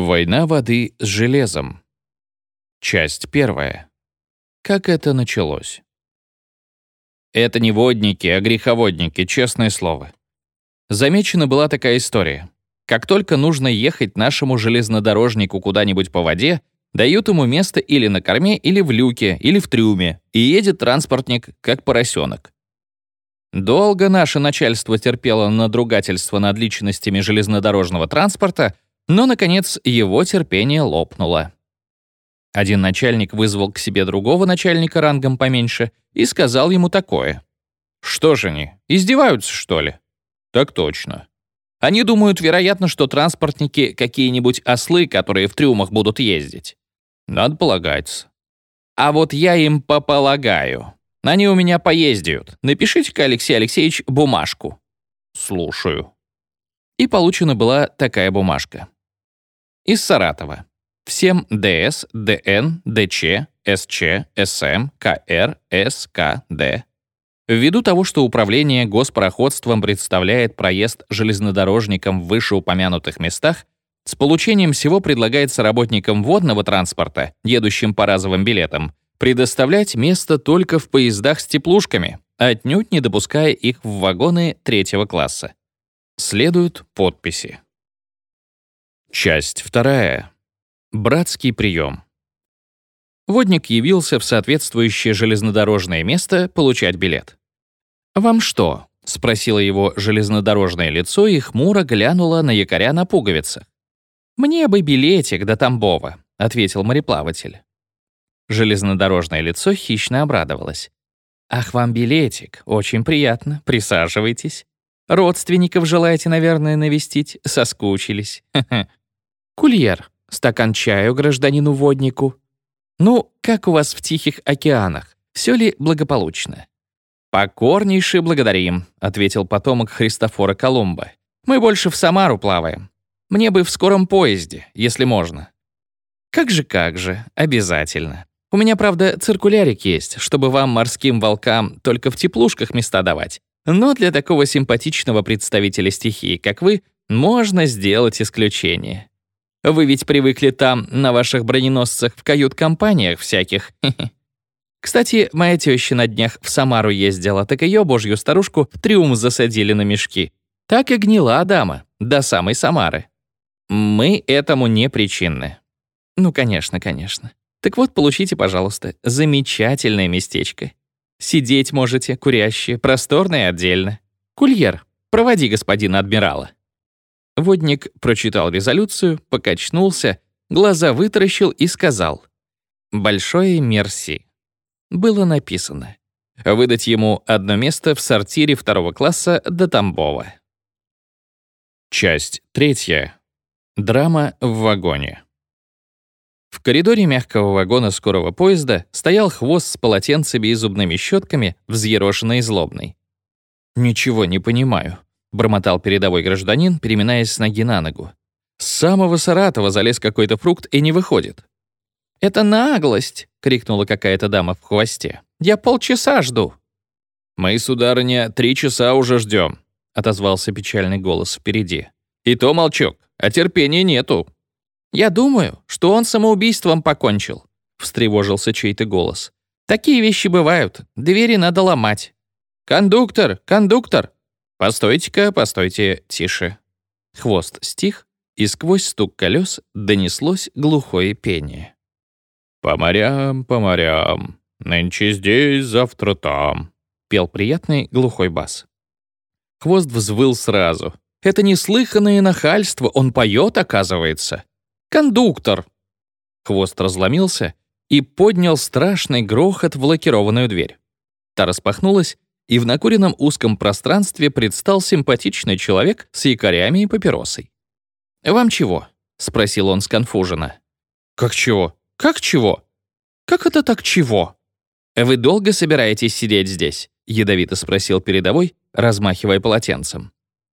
Война воды с железом. Часть первая. Как это началось? Это не водники, а греховодники, честное слово. Замечена была такая история. Как только нужно ехать нашему железнодорожнику куда-нибудь по воде, дают ему место или на корме, или в люке, или в трюме, и едет транспортник, как поросенок. Долго наше начальство терпело надругательство над личностями железнодорожного транспорта, но, наконец, его терпение лопнуло. Один начальник вызвал к себе другого начальника рангом поменьше и сказал ему такое. «Что же они, издеваются, что ли?» «Так точно. Они думают, вероятно, что транспортники — какие-нибудь ослы, которые в трюмах будут ездить. Надо полагаться. А вот я им пополагаю. Они у меня поездят. Напишите-ка, Алексей Алексеевич, бумажку». «Слушаю». И получена была такая бумажка из Саратова. Всем ДС, ДН, ДЧ, СЧ, СМ, КР, СКД. Ввиду того, что управление госпароходством представляет проезд железнодорожникам в вышеупомянутых местах, с получением всего предлагается работникам водного транспорта, едущим по разовым билетам, предоставлять место только в поездах с теплушками, отнюдь не допуская их в вагоны третьего класса. Следуют подписи. Часть вторая. Братский прием. Водник явился в соответствующее железнодорожное место получать билет. «Вам что?» — спросило его железнодорожное лицо и хмуро глянуло на якоря на пуговицах. «Мне бы билетик до Тамбова», — ответил мореплаватель. Железнодорожное лицо хищно обрадовалось. «Ах, вам билетик, очень приятно, присаживайтесь. Родственников желаете, наверное, навестить, соскучились. Кульер, стакан чаю гражданину-воднику. Ну, как у вас в Тихих океанах? Все ли благополучно? «Покорнейше благодарим», — ответил потомок Христофора Колумба. «Мы больше в Самару плаваем. Мне бы в скором поезде, если можно». «Как же, как же, обязательно. У меня, правда, циркулярик есть, чтобы вам, морским волкам, только в теплушках места давать. Но для такого симпатичного представителя стихии, как вы, можно сделать исключение. Вы ведь привыкли там, на ваших броненосцах, в кают-компаниях всяких. Кстати, моя теща на днях в Самару ездила, так ее, божью старушку, в трюм засадили на мешки. Так и гнила дама, до самой Самары. Мы этому не причинны. Ну, конечно, конечно. Так вот, получите, пожалуйста, замечательное местечко. Сидеть можете, курящие, просторно и отдельно. Кульер, проводи господина адмирала. Водник прочитал резолюцию, покачнулся, глаза вытаращил и сказал «Большое мерси». Было написано выдать ему одно место в сортире второго класса до Тамбова. Часть третья. Драма в вагоне. В коридоре мягкого вагона скорого поезда стоял хвост с полотенцами и зубными щетками, взъерошенный и злобный. «Ничего не понимаю», — бормотал передовой гражданин, переминаясь с ноги на ногу. «С самого Саратова залез какой-то фрукт и не выходит». «Это наглость!» — крикнула какая-то дама в хвосте. «Я полчаса жду». «Мы, сударыня, три часа уже ждем», — отозвался печальный голос впереди. «И то молчок, а терпения нету». «Я думаю, что он самоубийством покончил», — встревожился чей-то голос. «Такие вещи бывают, двери надо ломать». «Кондуктор! Кондуктор!» «Постойте-ка, постойте, тише». Хвост стих, и сквозь стук колес донеслось глухое пение. «По морям, по морям, нынче здесь, завтра там», — пел приятный глухой бас. Хвост взвыл сразу. «Это неслыханное нахальство, он поет, оказывается. Кондуктор!» Хвост разломился и поднял страшный грохот в лакированную дверь. Та распахнулась, и в накуренном узком пространстве предстал симпатичный человек с якорями и папиросой. «Вам чего?» — спросил он сконфуженно. «Как чего? Как чего? Как это так чего?» «Вы долго собираетесь сидеть здесь?» — ядовито спросил передовой, размахивая полотенцем.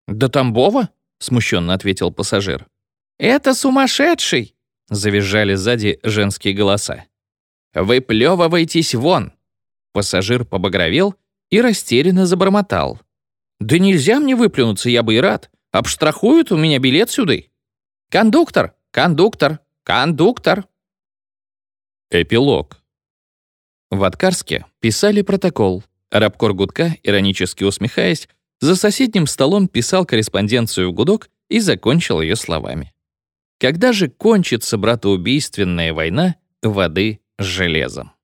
«До Тамбова?» — смущенно ответил пассажир. «Это сумасшедший!» — завизжали сзади женские голоса. «Выплевывайтесь вон!» Пассажир побагровел и растерянно забормотал. «Да нельзя мне выплюнуться, я бы и рад. Обштрахуют у меня билет сюда». «Кондуктор! Кондуктор! Кондуктор!» Эпилог. В Аткарске писали протокол. Рабкор Гудка, иронически усмехаясь, за соседним столом писал корреспонденцию в гудок и закончил ее словами. «Когда же кончится братоубийственная война воды с железом?»